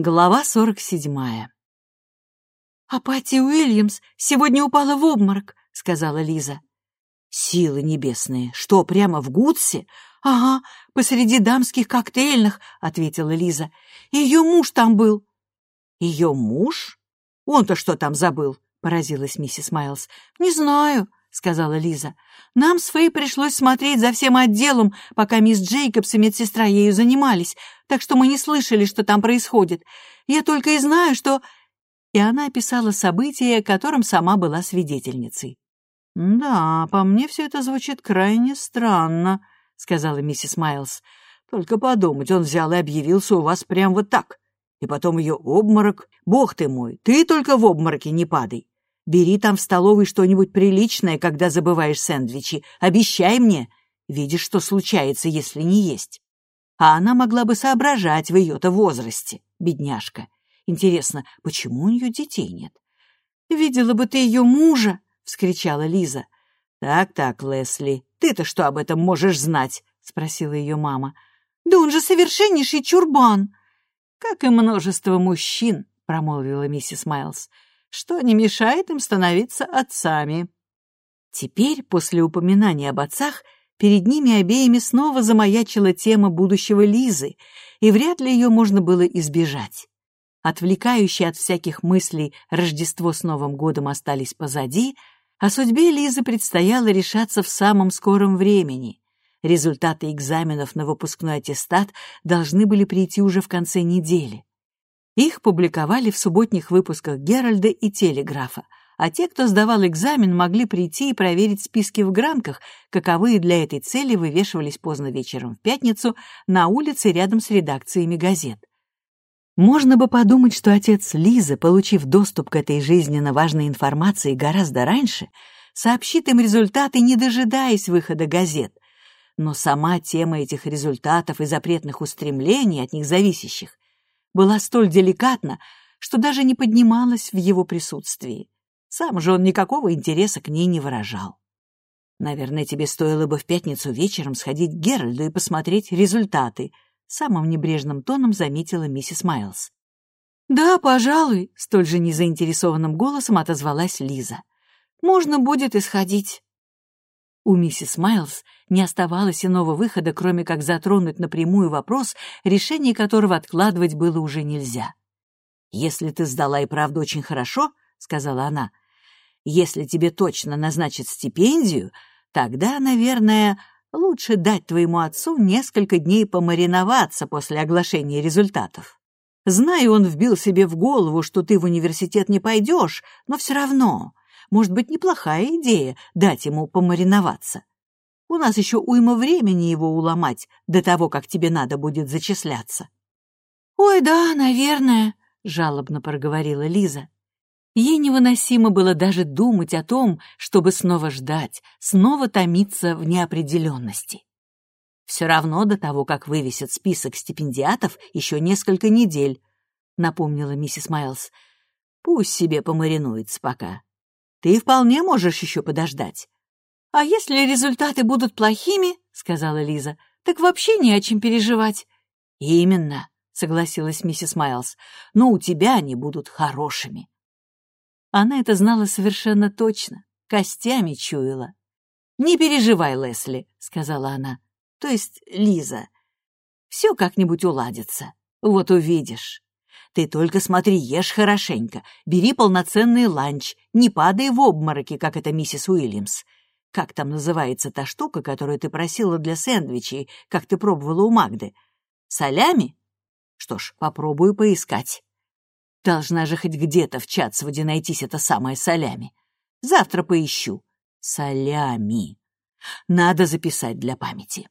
Глава сорок седьмая. «А Патти Уильямс сегодня упала в обморок», — сказала Лиза. «Силы небесные! Что, прямо в Гудсе?» «Ага, посреди дамских коктейльных», — ответила Лиза. «Ее муж там был». «Ее муж? Он-то что там забыл?» — поразилась миссис Майлз. «Не знаю», — сказала Лиза. «Нам с Фэй пришлось смотреть за всем отделом, пока мисс Джейкобс и медсестра ею занимались, так что мы не слышали, что там происходит. Я только и знаю, что...» И она описала события, которым сама была свидетельницей. «Да, по мне все это звучит крайне странно», — сказала миссис Майлз. «Только подумать, он взял и объявился у вас прямо вот так. И потом ее обморок. Бог ты мой, ты только в обмороке не падай. Бери там в столовой что-нибудь приличное, когда забываешь сэндвичи. Обещай мне. Видишь, что случается, если не есть. А она могла бы соображать в ее-то возрасте, бедняжка. Интересно, почему у нее детей нет? «Видела бы ты ее мужа!» — вскричала Лиза. «Так-так, Лесли, ты-то что об этом можешь знать?» — спросила ее мама. «Да он же совершеннейший чурбан!» «Как и множество мужчин», — промолвила миссис Майлз что не мешает им становиться отцами. Теперь, после упоминания об отцах, перед ними обеими снова замаячила тема будущего Лизы, и вряд ли ее можно было избежать. Отвлекающие от всяких мыслей Рождество с Новым годом остались позади, а судьбе Лизы предстояло решаться в самом скором времени. Результаты экзаменов на выпускной аттестат должны были прийти уже в конце недели. Их публиковали в субботних выпусках «Геральда» и «Телеграфа», а те, кто сдавал экзамен, могли прийти и проверить списки в гранках, каковые для этой цели вывешивались поздно вечером в пятницу на улице рядом с редакциями газет. Можно бы подумать, что отец Лизы, получив доступ к этой жизненно важной информации гораздо раньше, сообщит им результаты, не дожидаясь выхода газет. Но сама тема этих результатов и запретных устремлений, от них зависящих, была столь деликатна, что даже не поднималась в его присутствии. Сам же он никакого интереса к ней не выражал. «Наверное, тебе стоило бы в пятницу вечером сходить к Геральду и посмотреть результаты», самым небрежным тоном заметила миссис Майлз. «Да, пожалуй», — столь же незаинтересованным голосом отозвалась Лиза. «Можно будет исходить». У миссис Майлз не оставалось иного выхода, кроме как затронуть напрямую вопрос, решение которого откладывать было уже нельзя. «Если ты сдала и правда очень хорошо», — сказала она, — «если тебе точно назначат стипендию, тогда, наверное, лучше дать твоему отцу несколько дней помариноваться после оглашения результатов. Знаю, он вбил себе в голову, что ты в университет не пойдешь, но все равно может быть, неплохая идея дать ему помариноваться. У нас еще уйма времени его уломать до того, как тебе надо будет зачисляться. «Ой, да, наверное», — жалобно проговорила Лиза. Ей невыносимо было даже думать о том, чтобы снова ждать, снова томиться в неопределенности. «Все равно до того, как вывесят список стипендиатов, еще несколько недель», — напомнила миссис Майлз. «Пусть себе помаринуется пока. Ты вполне можешь еще подождать. — А если результаты будут плохими, — сказала Лиза, — так вообще не о чем переживать. — Именно, — согласилась миссис Майлз, — но у тебя они будут хорошими. Она это знала совершенно точно, костями чуяла. — Не переживай, Лесли, — сказала она, — то есть Лиза. Все как-нибудь уладится, вот увидишь. Ты только смотри, ешь хорошенько, бери полноценный ланч, не падай в обмороки, как это миссис Уильямс. Как там называется та штука, которую ты просила для сэндвичей, как ты пробовала у Магды? Солями? Что ж, попробую поискать. Должна же хоть где-то в Чатсвуде найтись это самое солями. Завтра поищу. Солями. Надо записать для памяти.